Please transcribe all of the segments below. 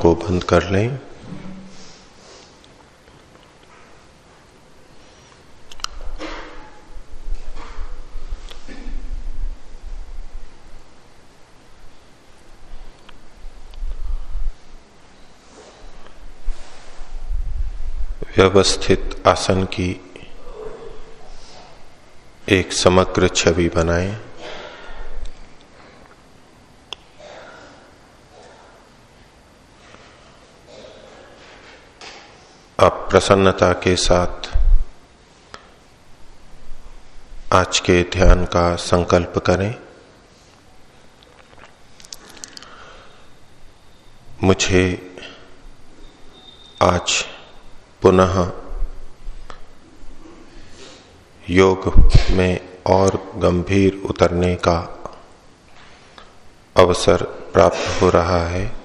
को बंद कर लें। व्यवस्थित आसन की एक समग्र छवि बनाएँ। आप प्रसन्नता के साथ आज के ध्यान का संकल्प करें। मुझे आज पुनः योग में और गंभीर उतरने का अवसर प्राप्त हो रहा है।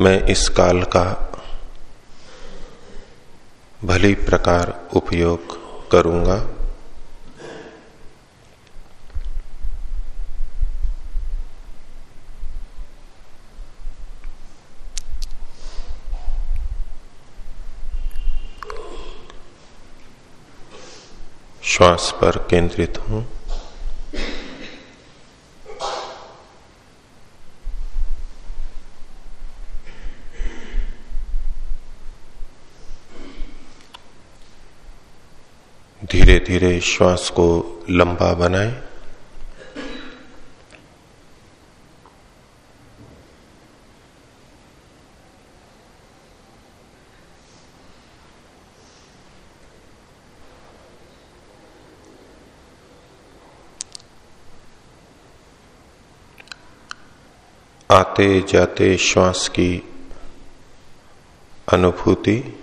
मैं इस काल का भली प्रकार उपयोग करूँगा। श्वास पर केंद्रित हूँ। धीरे धीरे श्वास को लंबा बनाएँ। आते जाते श्वास की अनुभूति।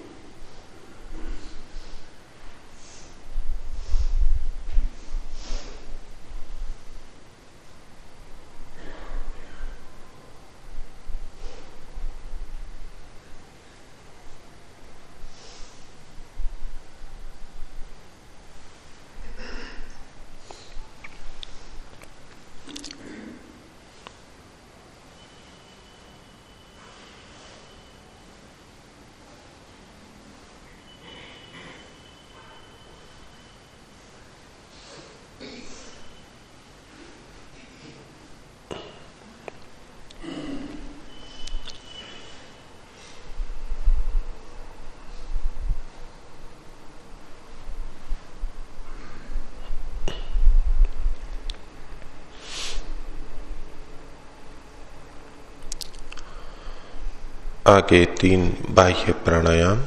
आगे तीन बाह्य प्राणायाम।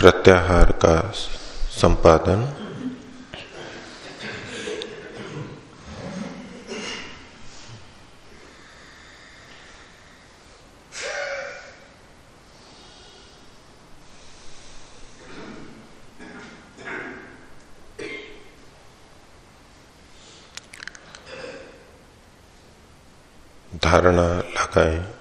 प्रत्याहार का संपादन। धारणा लगाएँ।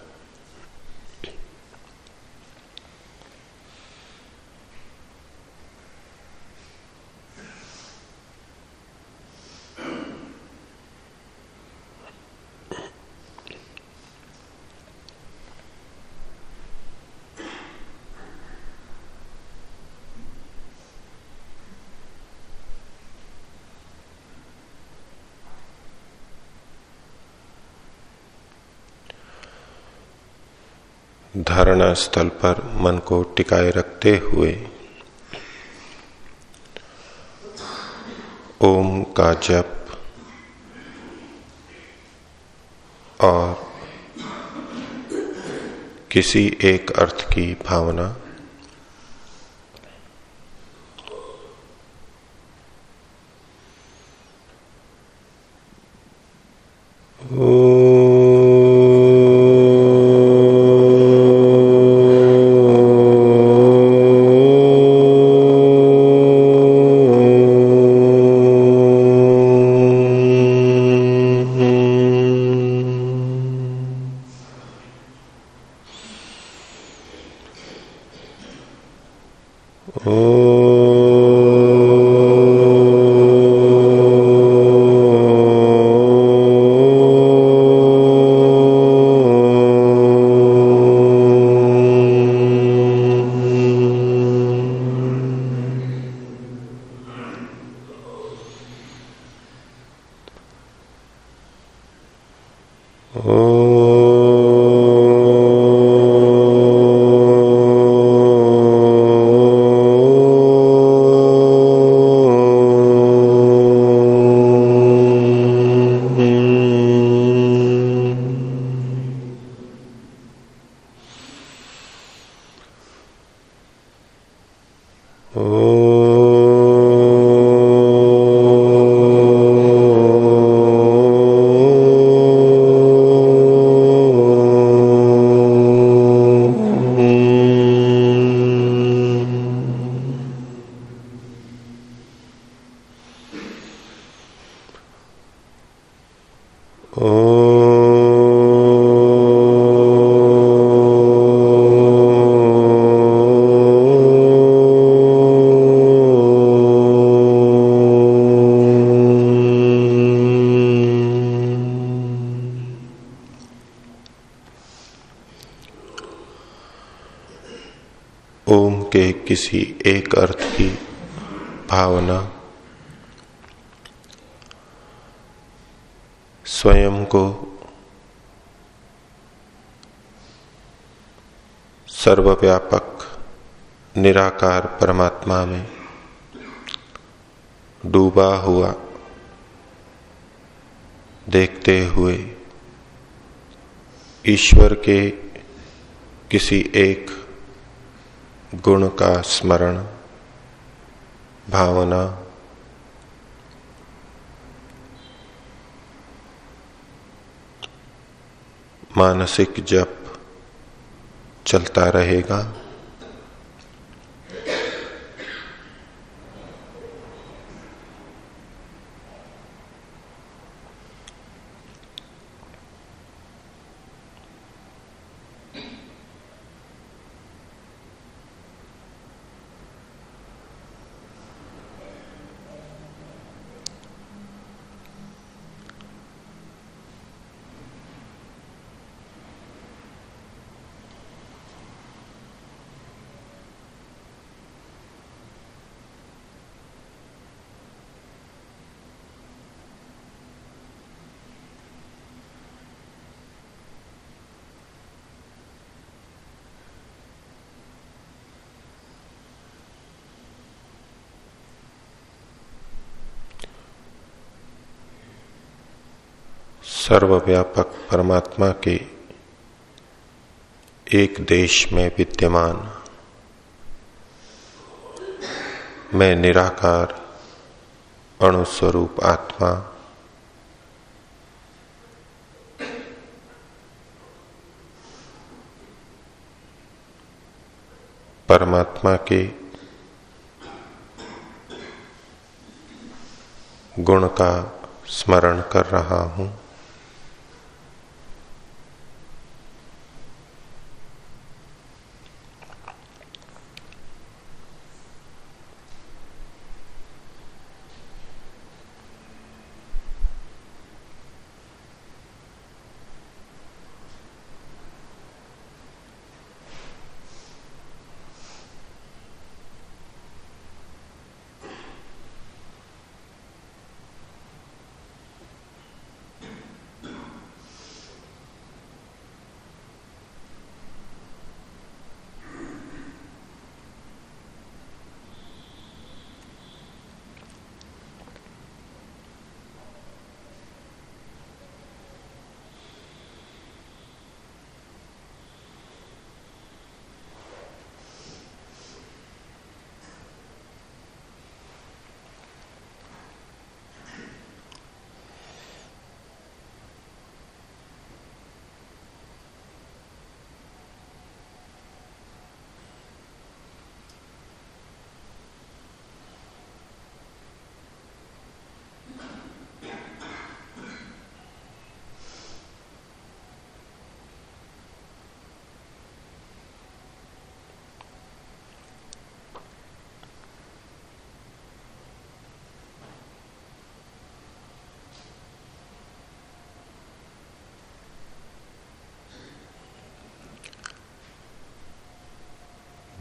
धारणा स्थल पर मन को टिकाए रखते हुए। ओम का जप और किसी एक अर्थ की भावना सर्वव्यापक, निराकार परमात्मा में डूबा हुआ, देखते हुए ईश्वर के किसी एक गुण का स्मरण, भावना, मानसिक जप चलता रहेगा। सर्वव्यापक परमात्मा के एक देश में विद्यमान। मैं निराकार, अणुस्वरूप आत्मा। परमात्मा के गुण का स्मरण कर रहा हूँ।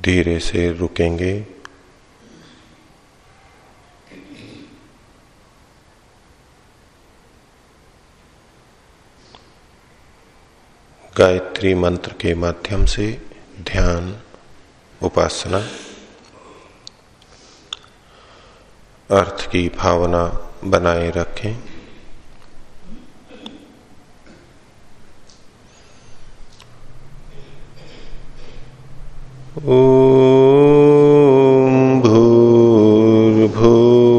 धीरे से रुकेंगे। गायत्री मंत्र के माध्यम से ध्यान, उपासना, अर्थ की भावना बनाए रखें।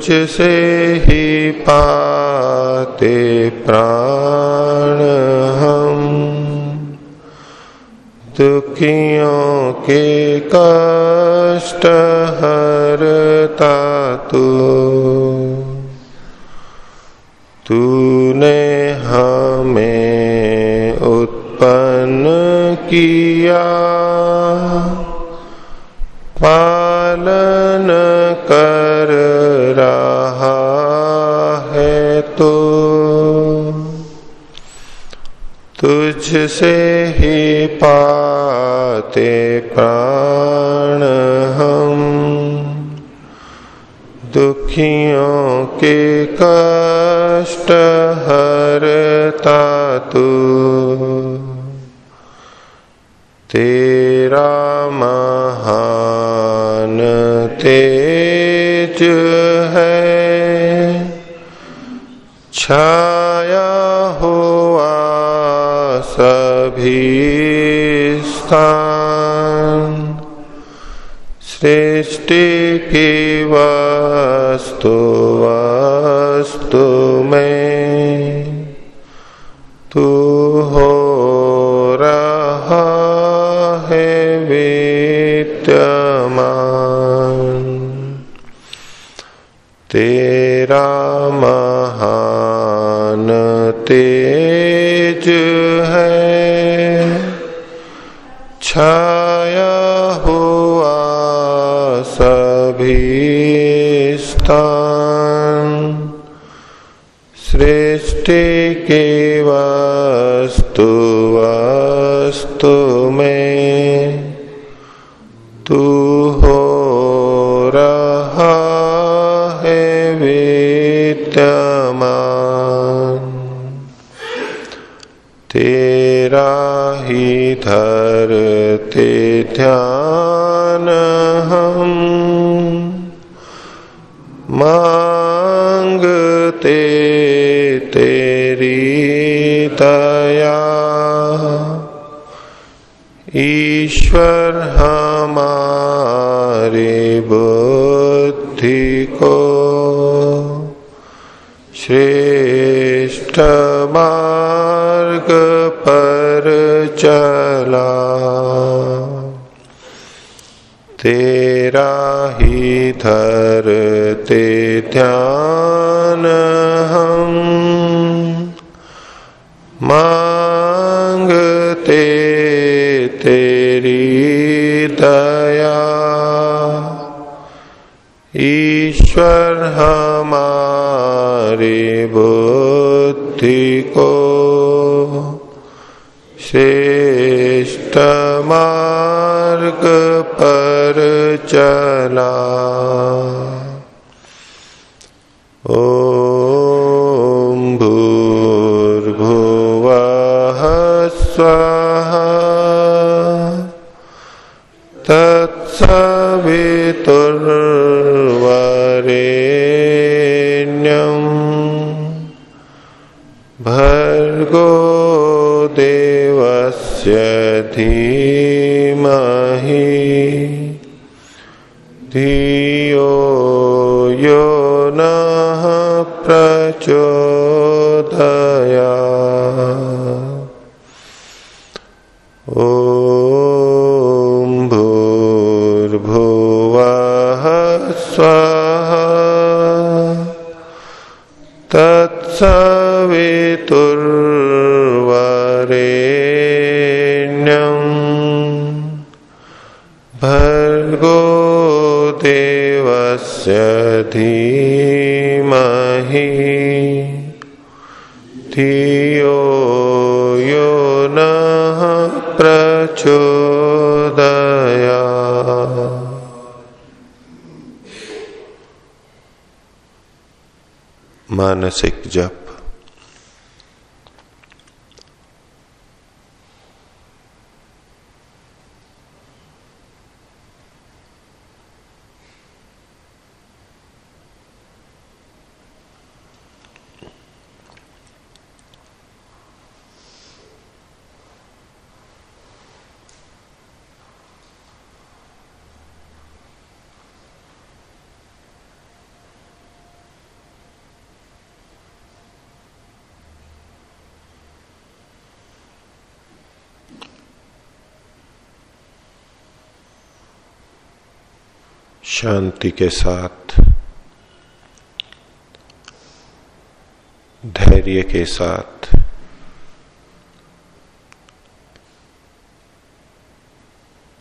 तुझसे ही पाते प्राण हम। दुखियों के कष्ट हरता तू। तूने हमें उत्पन्न किया। तुझसे ही पाते प्राण हम। दुखियों के कष्ट हरता तू। स्थान के वस्तु वस्तु में। तू हो तेरा ही धरते ध्यान हम मांगते ईश्वर हमारे बुद्धि को श्रेष्ठ मार्ग पर चला। तेरा ही धरते ध्यान हम। मांगते हमारी बुद्धि को श्रेष्ठ मार्ग पर चला। तत्सवितुर्वरेण्यम् मानसिक जप शांति के साथ धैर्य के साथ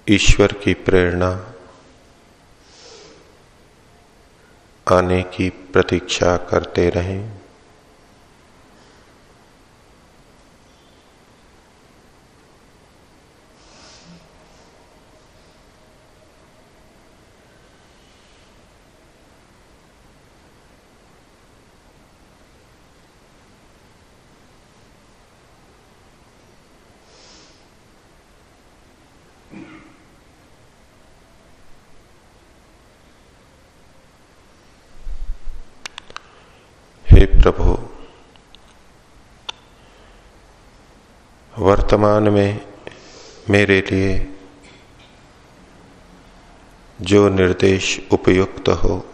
ईश्वर की प्रेरणा आने की प्रतीक्षा करते रहें। हे प्रभु वर्तमान में मेरे लिए जो निर्देश उपयुक्त हो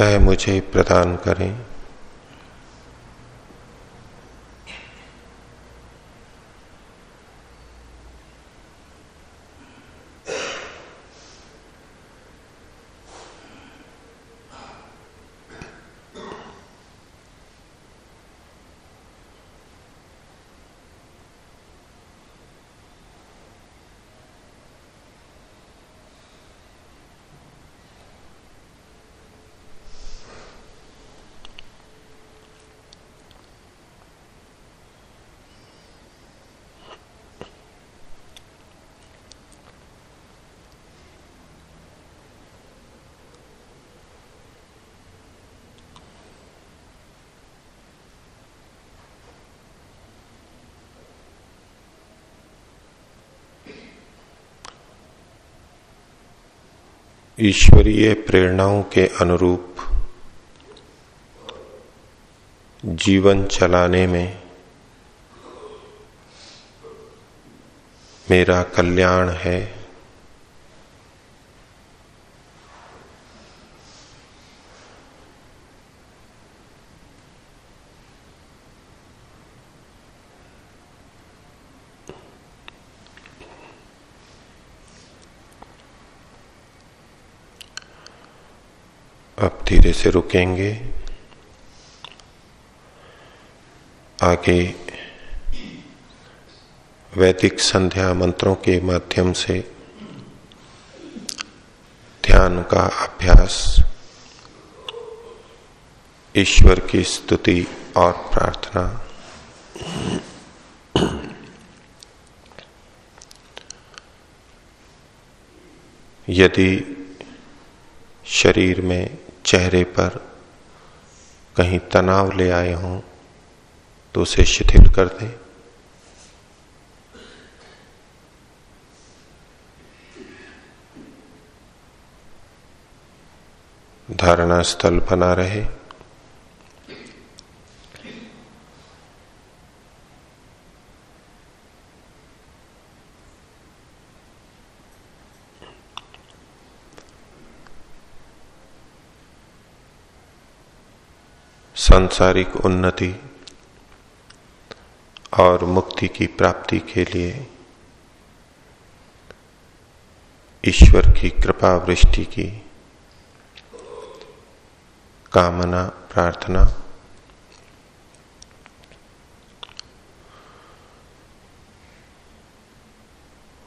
वह मुझे प्रदान करें। ईश्वरीय प्रेरणाओं के अनुरूप जीवन चलाने में मेरा कल्याण है अब धीरे से रुकेंगे। आगे वैदिक संध्या मंत्रों के माध्यम से ध्यान का अभ्यास, ईश्वर की स्तुति और प्रार्थना। यदि शरीर में चेहरे पर कहीं तनाव ले आए हों तो उसे शिथिल कर दें। धारणा स्थल बना रहे। सांसारिक उन्नति और मुक्ति की प्राप्ति के लिए ईश्वर की कृपा वृष्टि की कामना, प्रार्थना।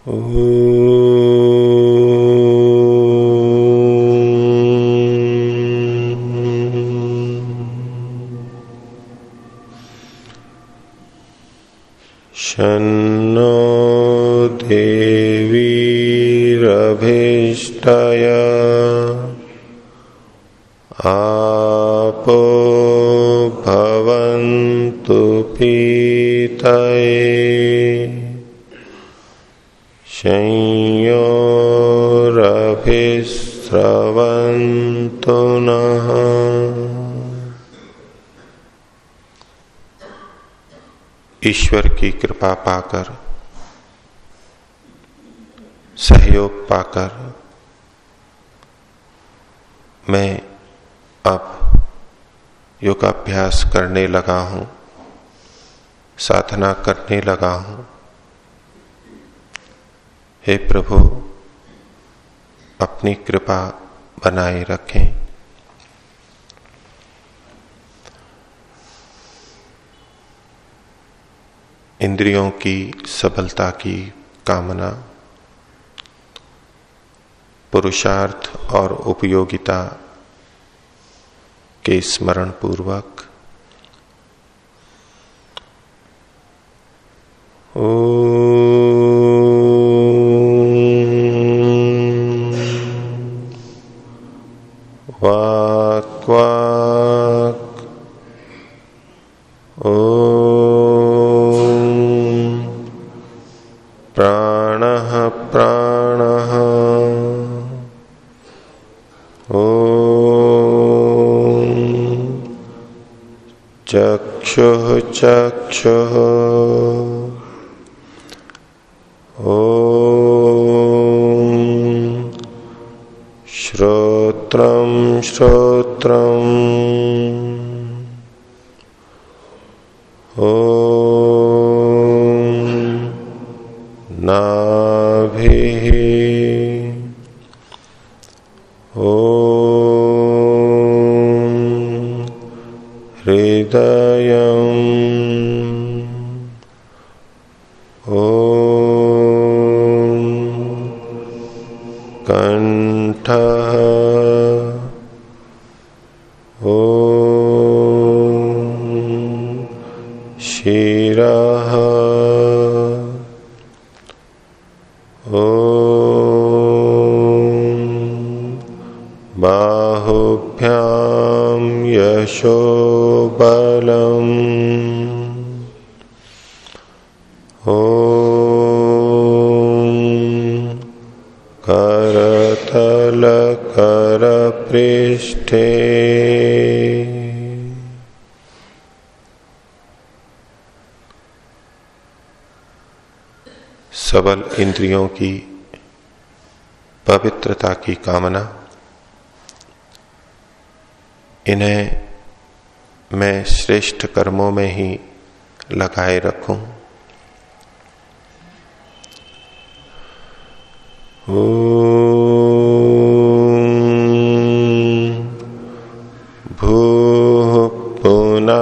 ओ ईश्वर की कृपा पाकर, सहयोग पाकर, मैं अब योगाभ्यास करने लगा हूँ, साधना करने लगा हूँ। हे प्रभु, अपनी कृपा बनाए रखें। इंद्रियों की सबलता की कामना, पुरुषार्थ और उपयोगिता के स्मरण पूर्वक ओ चक्षु ओ श्रोत्रं श्रोत्रम् ओ सबल इंद्रियों की पवित्रता की कामना, इन्हें मैं श्रेष्ठ कर्मों में ही लगाए रखूँ। भू पुना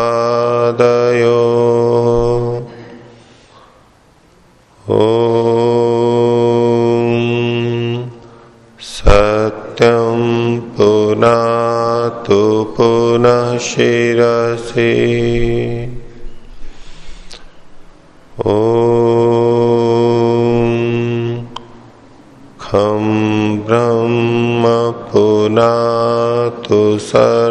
प्राणायाम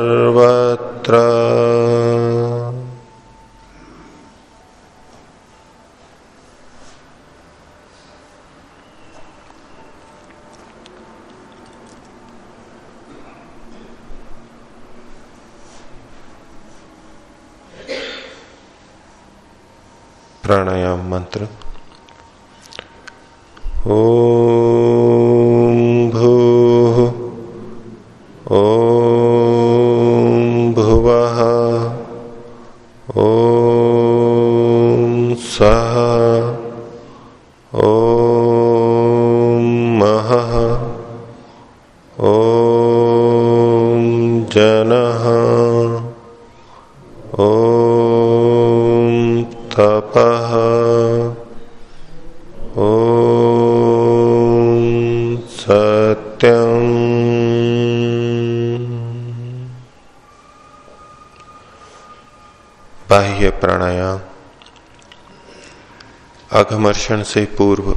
अघमर्षण से पूर्व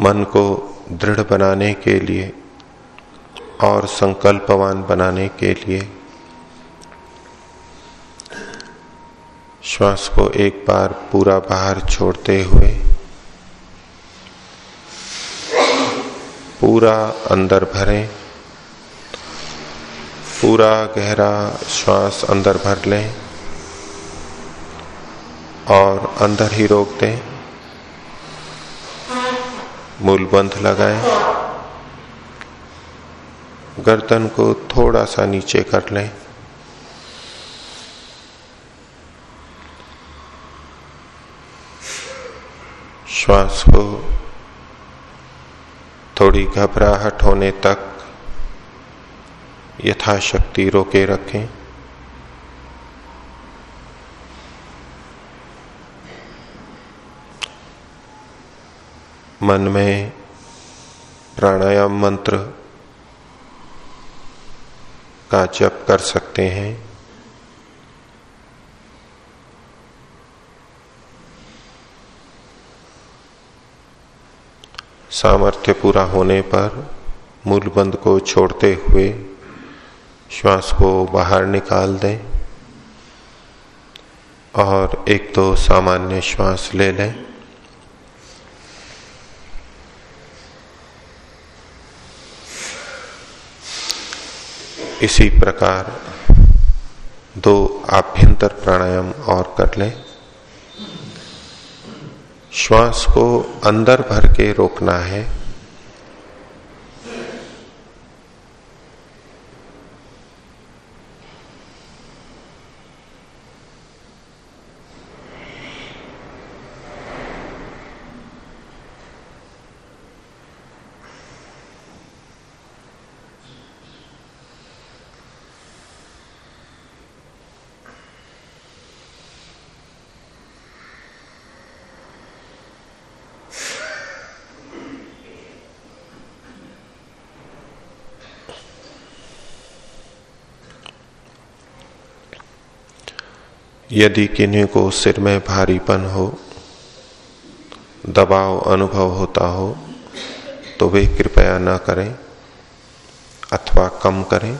मन को दृढ़ बनाने के लिए और संकल्पवान बनाने के लिए श्वास को एक बार पूरा बाहर छोड़ते हुए पूरा अंदर भरें, पूरा गहरा श्वास अंदर भर लें। और अंदर ही रोक दें। मूलबंध लगाए। गर्दन को थोड़ा सा नीचे कर लें। श्वास को थोड़ी घबराहट होने तक यथाशक्ति रोके रखें। मन में प्राणायाम मंत्र का जप कर सकते हैं। सामर्थ्य पूरा होने पर मूल बंद को छोड़ते हुए श्वास को बाहर निकाल दें और एक तो सामान्य श्वास ले लें। इसी प्रकार दो आभ्यंतर प्राणायाम और कर लें। श्वास को अंदर भर के रोकना है। यदि किन्हीं को सिर में भारीपन हो, दबाव अनुभव होता हो तो वे कृपया ना करें अथवा कम करें।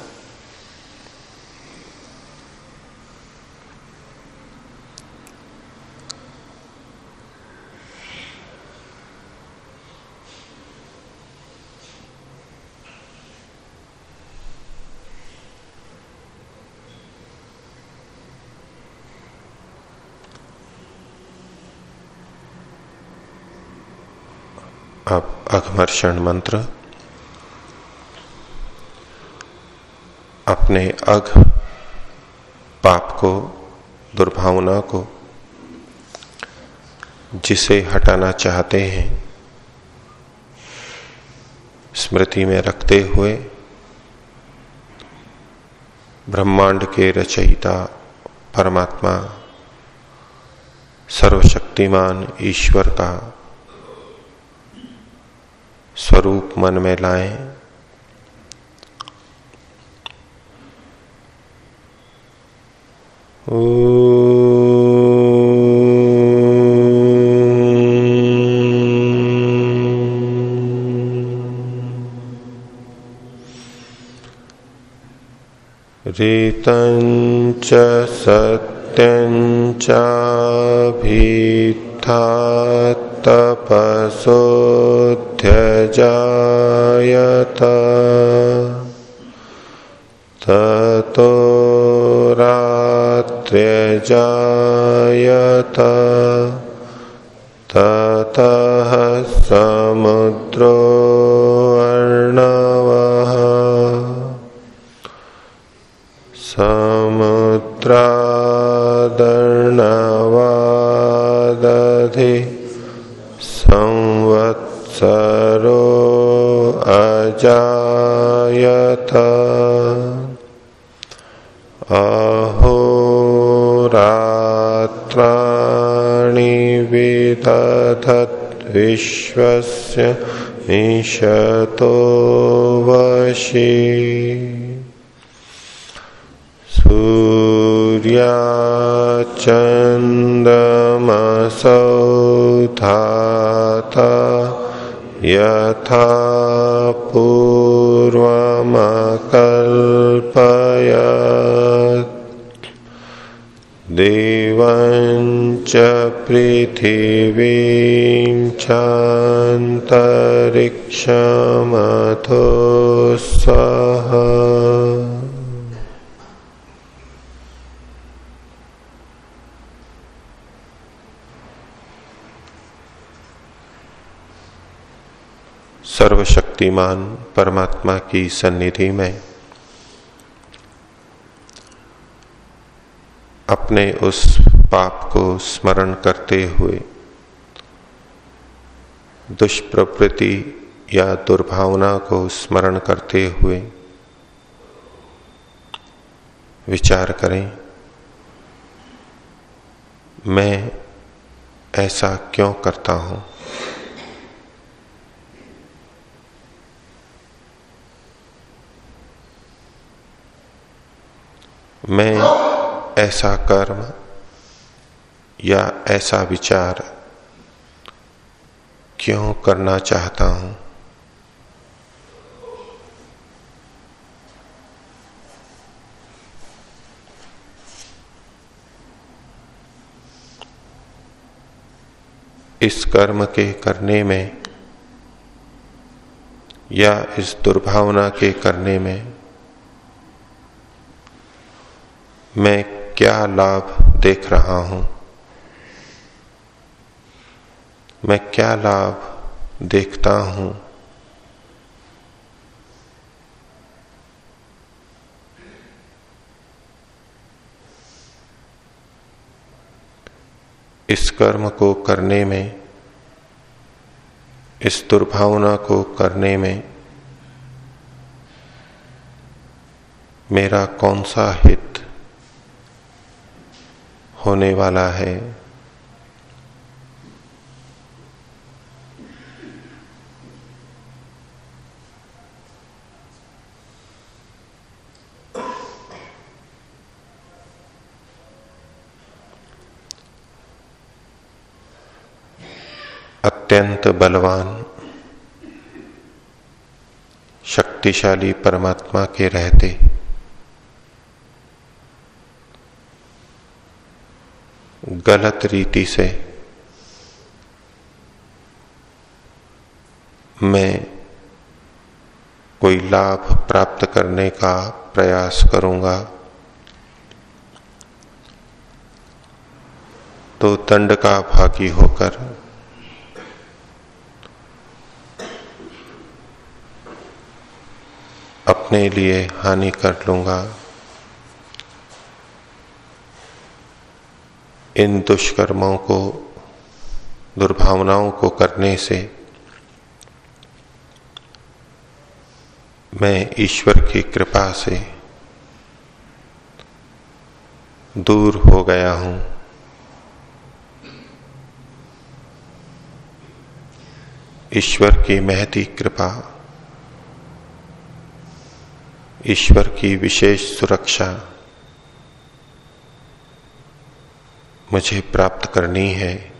अब मंत्र। अपने अघ, पाप को, दुर्भावना को, जिसे हटाना चाहते हैं, स्मृति में रखते हुए, ब्रह्मांड के रचयिता परमात्मा, सर्वशक्तिमान ईश्वर का स्वरूप मन में लाएँ। रीतञ्च सत्यञ्चाभिथा तपसोऽध्यजायत ततो रात्र्यजायत। विश्वस्य निशतो वशी। सूर्याचन्दमसौ धाता यथा पृथिवीं सर्वशक्तिमान परमात्मा की सन्निधि में अपने उस पाप को स्मरण करते हुए दुष्प्रवृत्ति या दुर्भावना को स्मरण करते हुए विचार करें, मैं ऐसा क्यों करता हूँ? मैं ऐसा कर्म या ऐसा विचार क्यों करना चाहता हूँ? इस कर्म के करने में या इस दुर्भावना के करने में मैं क्या लाभ देख रहा हूँ? मैं क्या लाभ देखता हूँ? इस कर्म को करने में, इस दुर्भावना को करने में मेरा कौन सा हित होने वाला है। अत्यंत बलवान शक्तिशाली परमात्मा के रहते। गलत रीति से मैं कोई लाभ प्राप्त करने का प्रयास करूँगा तो दंड का भागी होकर अपने लिए हानि कर लूँगा। इन दुष्कर्मों को, दुर्भावनाओं को करने से मैं ईश्वर की कृपा से दूर हो गया हूँ। ईश्वर की महती कृपा, ईश्वर की विशेष सुरक्षा मुझे प्राप्त करनी है।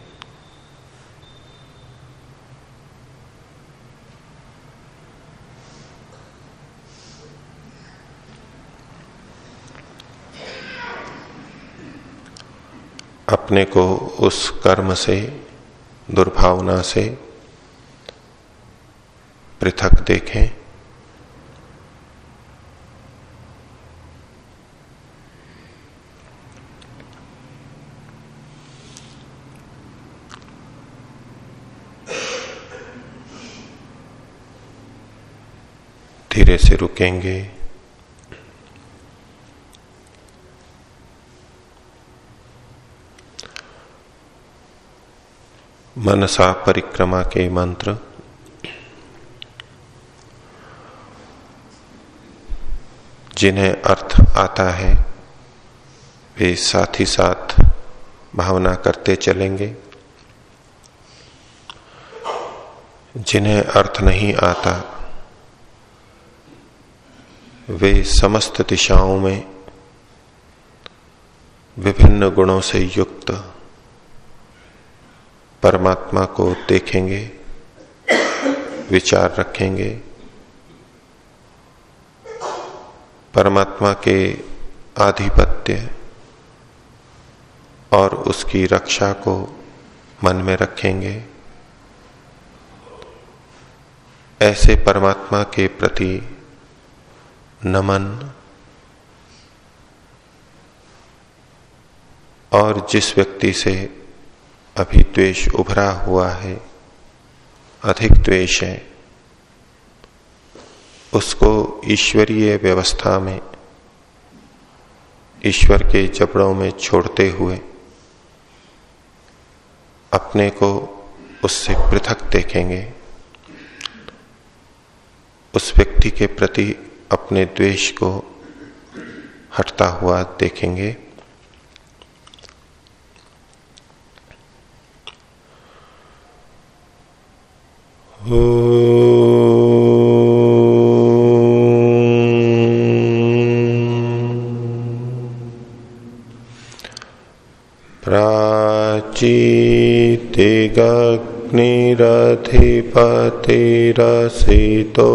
अपने को उस कर्म से दुर्भावना से पृथक देखें। धीरे से रुकेंगे। मनसा परिक्रमा के मंत्र। जिन्हें अर्थ आता है, वे साथ ही साथ भावना करते चलेंगे। जिन्हें अर्थ नहीं आता वे समस्त दिशाओं में विभिन्न गुणों से युक्त परमात्मा को देखेंगे, विचार रखेंगे। परमात्मा के आधिपत्य और उसकी रक्षा को मन में रखेंगे। ऐसे परमात्मा के प्रति नमन। और जिस व्यक्ति से अभी द्वेष उभरा हुआ है, अधिक द्वेष है, उसको ईश्वरीय व्यवस्था में, ईश्वर के जबड़ों में छोड़ते हुए, अपने को उससे पृथक देखेंगे। उस व्यक्ति के प्रति अपने द्वेष को हटता हुआ देखेंगे। प्राचीतिगग्निरधिपतिरसितो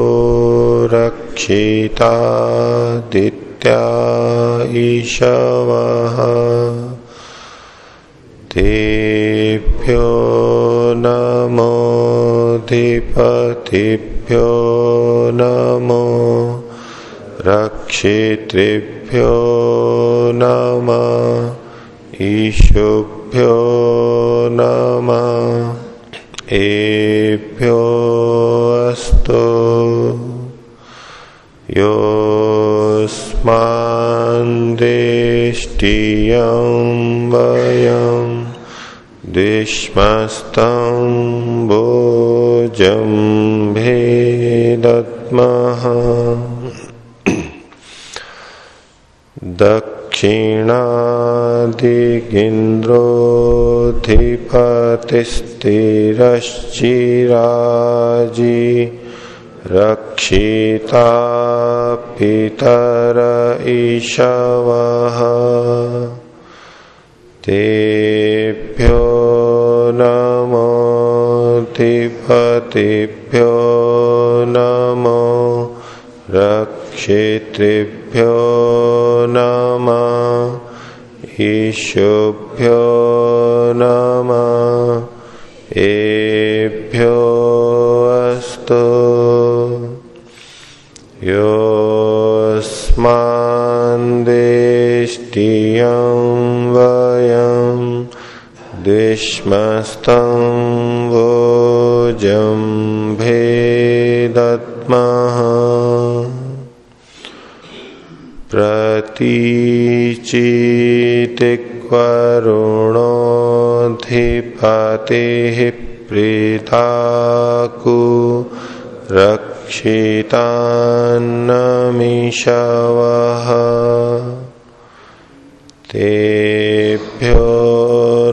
रक्षितादित्या ईशवः तेभ्यो नमोऽधिपतिभ्यो नमो रक्षितृभ्यो नम ईशुभ्यो नम एभ्यो अस्तु। योऽस्मान्देष्टियं वयं द्विष्मस्तं भोजं भेदत्मः दक्षिणादिगिन्द्रोऽधिपतिस्थिरश्चिराजी रक्षिता पितर ईशवः तेभ्यो नमोऽधिपतिभ्यो नमो रक्षितृभ्यो नम ईशुभ्यो नम एभ्यो अस्तु। भेदत्मः प्रतीचितिक्वरुणोऽधिपतिः प्रीताकु रक्षितान्नमिषवः। तेभ्यो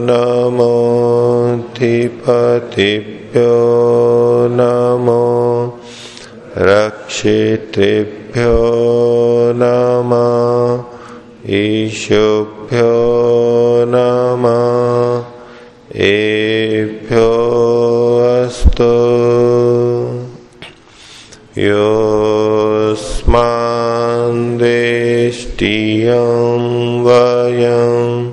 नमोऽधिपतिभ्यो नमो रक्षितृभ्यो नम। ईशुभ्यो नम। एभ्यो अस्तु। योऽस्मान्देष्टियं वयं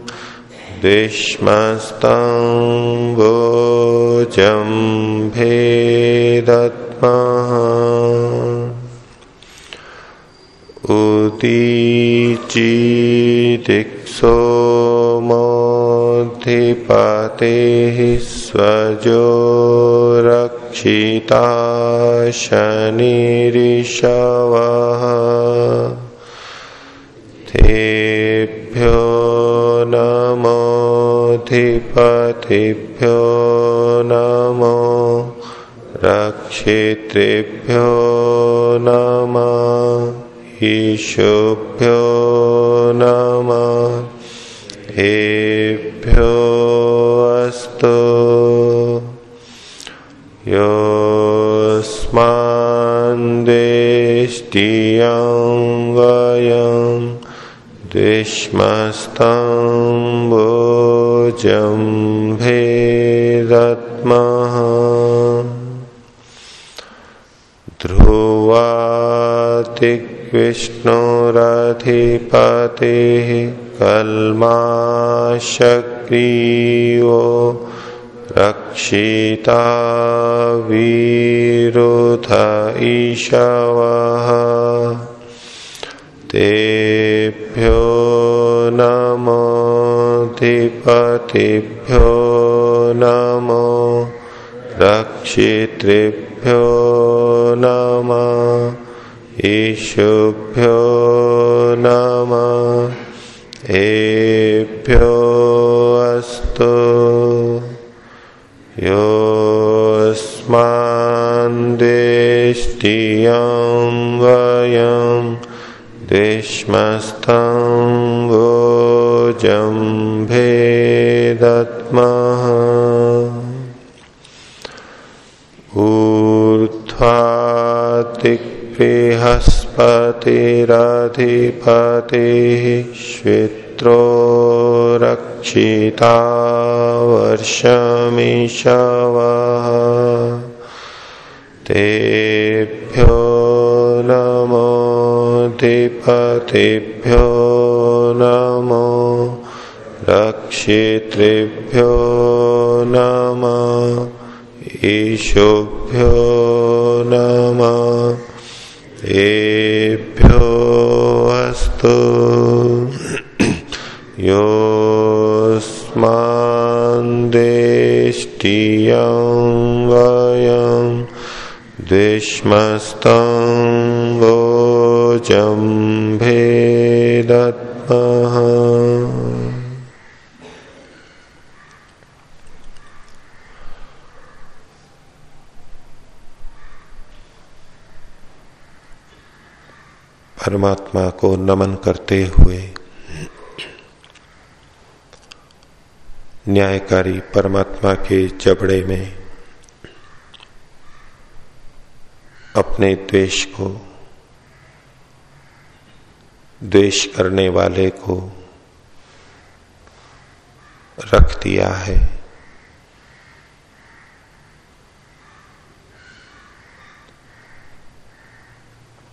उदीचिदिक्सो मोधिपतेः स्वजो रक्षिता शनिरिषवः तेभ्यो नमोऽधिपतिभ्यो नमो। रक्षितृभ्यो भोजं भेदत्मः। ध्रुवातिक् विष्णुरधिपतिः कल्माशक्रियो रक्षिता वीरुथ ईशवः। तेभ्यो नमोऽधिपतिभ्यो नमो रक्षितृभ्यो नम ईशुभ्यो नम एभ्यो यो ऊर्ध्वातिबृहस्पतिरधिपतिः श्वेत्रो रक्षिता वर्षमिषवः। तेभ्यो नमोधिपतिभ्यो नमो रक्षितृभ्यो वयम् द्विष्मस्तोजं भेदत्मः। परमात्मा को नमन करते हुए न्यायकारी परमात्मा के जबड़े में अपने द्वेष को, द्वेष करने वाले को रख दिया है।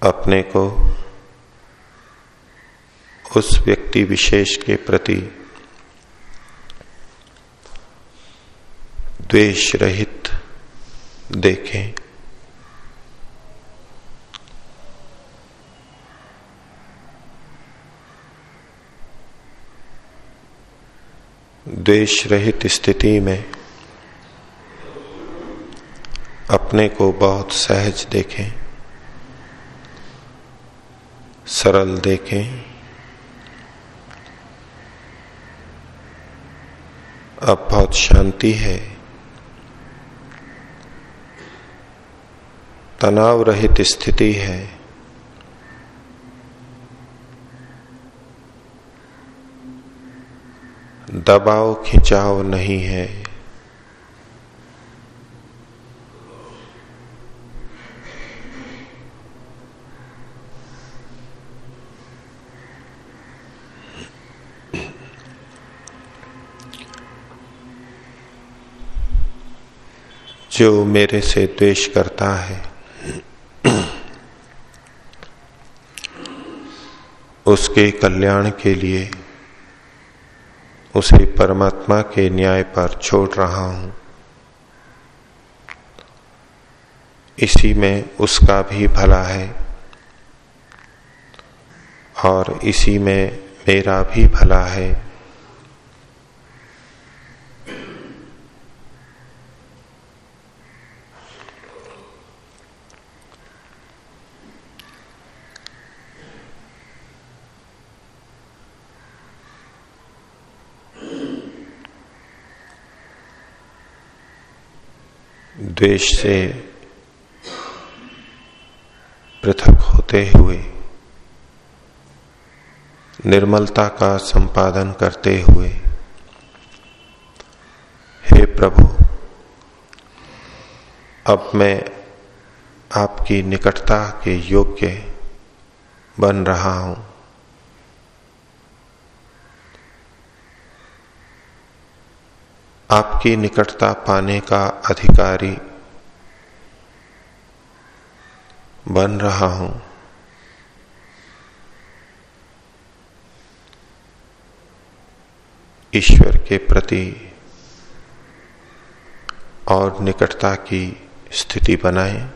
अपने को उस व्यक्ति विशेष के प्रति द्वेष रहित देखें। द्वेष रहित स्थिति में अपने को बहुत सहज देखें। सरल देखें। अब बहुत शांति है। तनाव रहित स्थिति है। दबाव खिंचाव नहीं है। जो मेरे से द्वेष करता है उसके कल्याण के लिए उसे परमात्मा के न्याय पर छोड़ रहा हूँ। इसी में उसका भी भला है और इसी में मेरा भी भला है। द्वेष से पृथक होते हुए निर्मलता का संपादन करते हुए हे प्रभु, अब मैं आपकी निकटता के योग्य बन रहा हूँ। आपकी निकटता पाने का अधिकारी बन रहा हूँ। ईश्वर के प्रति और निकटता की स्थिति बनाए।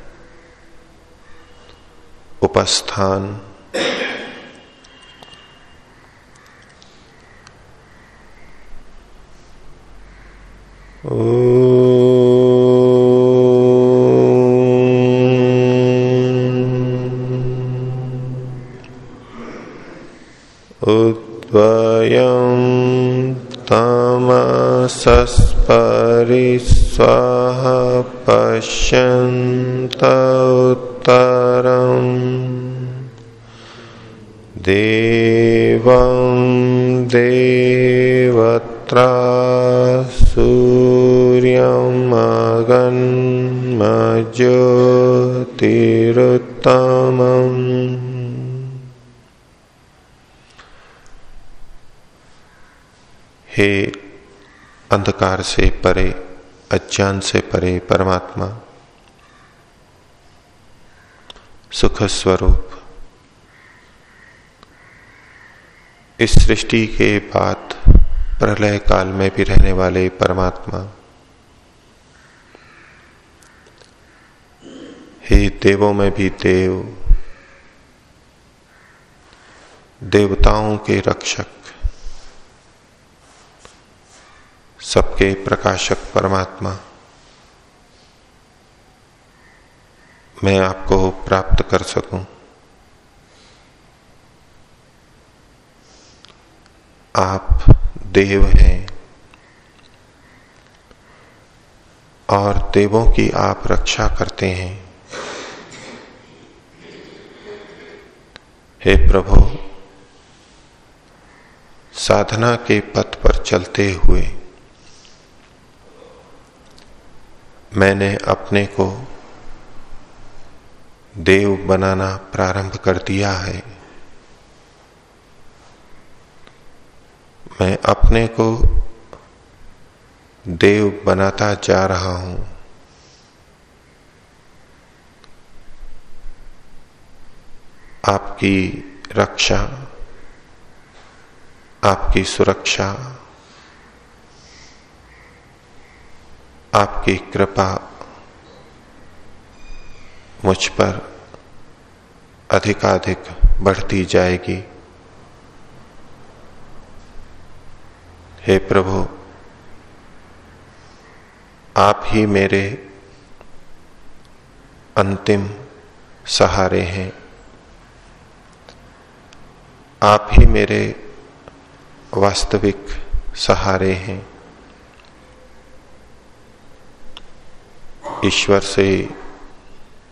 उपस्थान। उद्वयं तमसस्परिस्वः पश्यन्त देवं देवत्रा सूर्यमगन्मज्योतिरुत्तमम् हे अंधकार से परे, अज्ञान से परे परमात्मा। सुख स्वरूप इस सृष्टि के बाद प्रलय काल में भी रहने वाले परमात्मा। हे देवों में भी देव। देवताओं के रक्षक। सबके प्रकाशक परमात्मा। मैं आपको प्राप्त कर सकूँ। आप देव हैं। और देवों की आप रक्षा करते हैं। हे प्रभु, साधना के पथ पर चलते हुए मैंने अपने को देव बनाना प्रारंभ कर दिया है। मैं अपने को देव बनाता जा रहा हूँ। आपकी रक्षा, आपकी सुरक्षा आपकी कृपा मुझ पर अधिकाधिक बढ़ती जाएगी। हे प्रभु, आप ही मेरे अंतिम सहारे हैं। आप ही मेरे वास्तविक सहारे हैं। ईश्वर से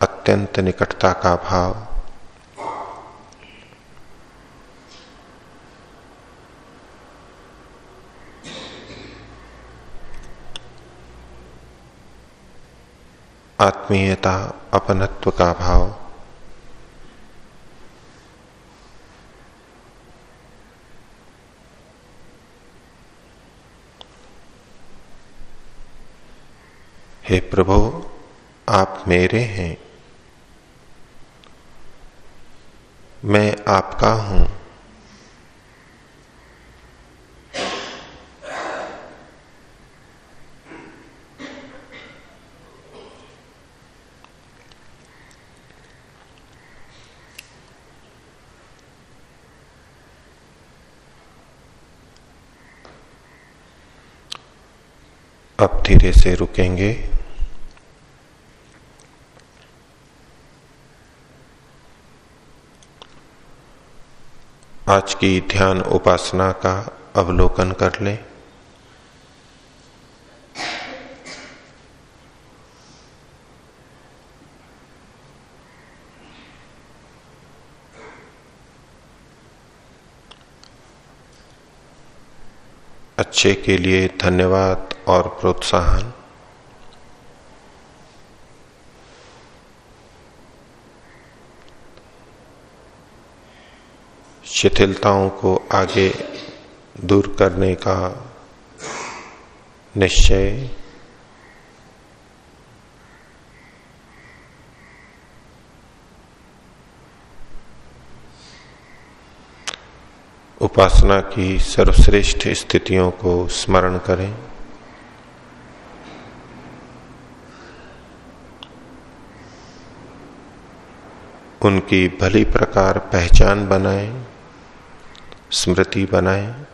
अत्यंत निकटता का भाव। आत्मीयता अपनत्व का भाव। हे प्रभु आप मेरे हैं। मैं आपका हूँ। अब धीरे से रुकेंगे। आज की ध्यान उपासना का अवलोकन कर लें। अच्छे के लिए धन्यवाद और प्रोत्साहन। शिथिलताओं को आगे दूर करने का निश्चय उपासना की सर्वश्रेष्ठ स्थितियों को स्मरण करें। उनकी भली प्रकार पहचान बनाएँ। स्मृति बनाए।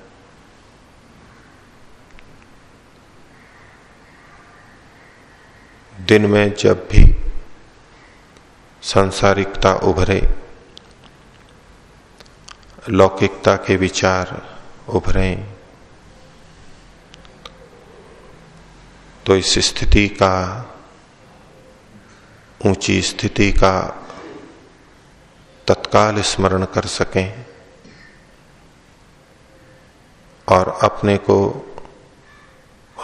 दिन में जब भी सांसारिकता उभरे, लौकिकता के विचार उभरे तो इस स्थिति का, ऊँची स्थिति का तत्काल स्मरण कर सकें। और अपने को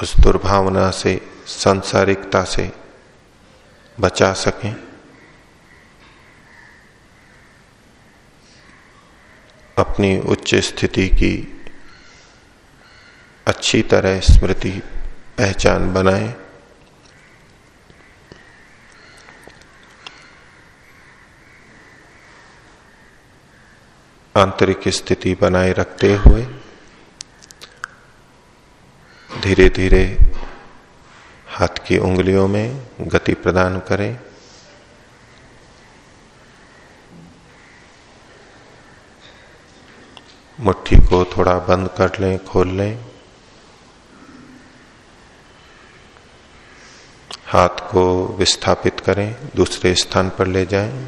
उस दुर्भावना से, संसारिकता से बचा सकें। अपनी उच्च स्थिति की अच्छी तरह स्मृति पहचान बनाए। आंतरिक स्थिति बनाए रखते हुए धीरे धीरे हाथ की उंगलियों में गति प्रदान करें। मुट्ठी को थोड़ा बंद कर लें, खोल लें। हाथ को विस्थापित करें, दूसरे स्थान पर ले जाएँ।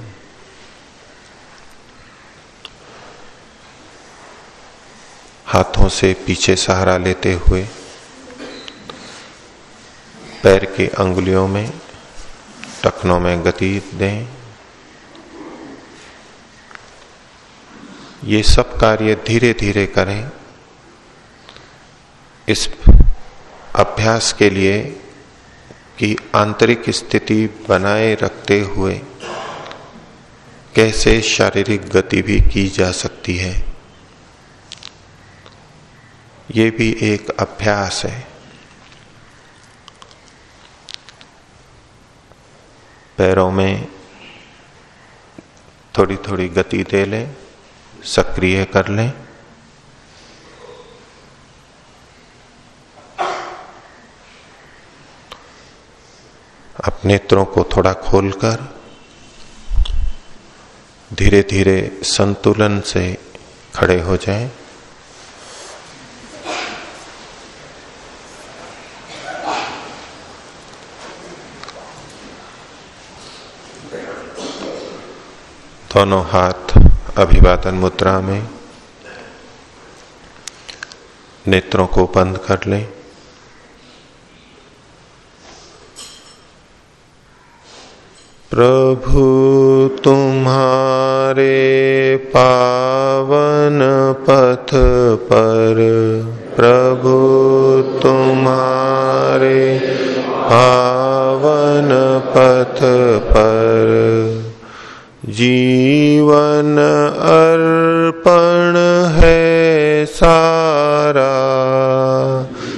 हाथों से पीछे सहारा लेते हुए पैर की अंगुलियों में, टखनों में गति दें। ये सब कार्य धीरे धीरे करें। इस अभ्यास के लिए कि आंतरिक स्थिति बनाए रखते हुए कैसे शारीरिक गति भी की जा सकती है। ये भी एक अभ्यास है। पैरों में थोड़ी थोड़ी गति दे लें, सक्रिय कर लें। नेत्रों को थोड़ा खोलकर धीरे धीरे संतुलन से खड़े हो जाएँ। दोनों हाथ अभिवादन मुद्रा में नेत्रों को बंद कर लें। प्रभु, तुम्हारे पावन पथ पर, प्रभु, तुम्हारे पावन पथ पर जीवन अर्पण है सारा।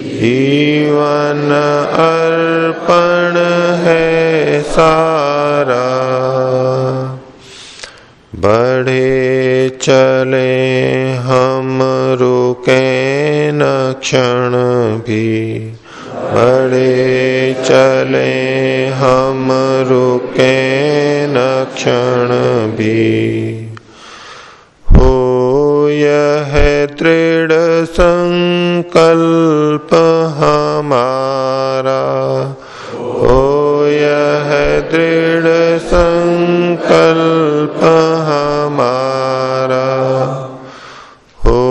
जीवन अर्पण है सारा। बढ़े चले हम रुके न क्षण भी। चले हम रुके न क्षण भी। हो यह दृढ़ संकल्प हमारा। हो यह दृढ़ संकल्प हमारा। हो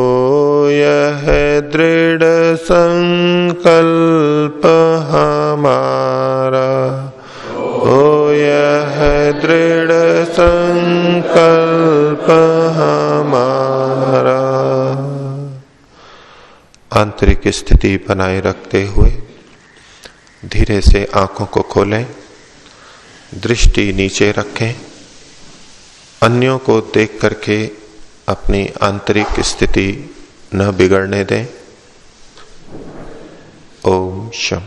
यह दृढ़ संकल्प हमारा हो यह दृढ़ संकल्प हमारा आंतरिक स्थिति बनाए रखते हुए धीरे से आँखों को खोलें, दृष्टि नीचे रखें, अन्यों को देख करके अपनी आंतरिक स्थिति न बिगड़ने दें। ओम शम